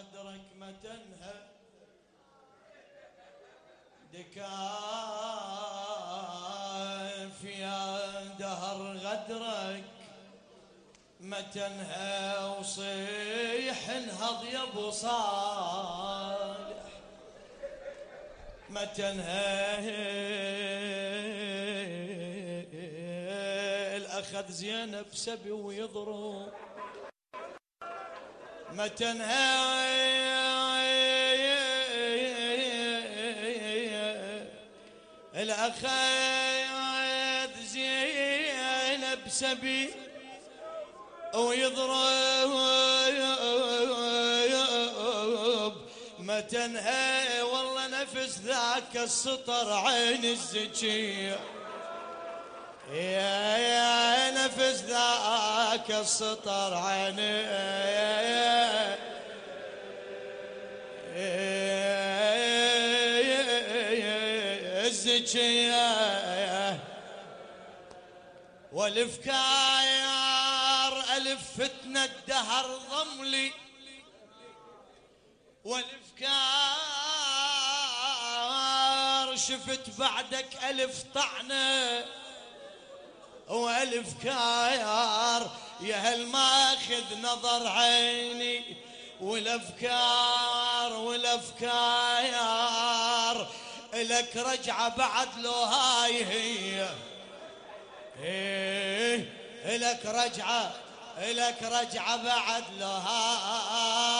غدرك ما تنهى. دكاف يا دهر غدرك ما تنهى وصيح انهض يا ابو صالح. ما تنهى الاخذ زينب سبي ويضرب. ما تنهى الأخذ زينب سبي ويضرب. ما تنهي والله نفس ذاك السطر عين الزكية يا يا نفس ذاك السطر عين الزكية والإفكار الف فتنة الدهر ضملي. والإفكار شفت بعدك ألف طعنة. والف يا هل ماخذ نظر عيني؟ والافكار والافكار لك رجعة بعد لو هاي هي. إيه لك رجعة لك رجعة بعد لو هاي.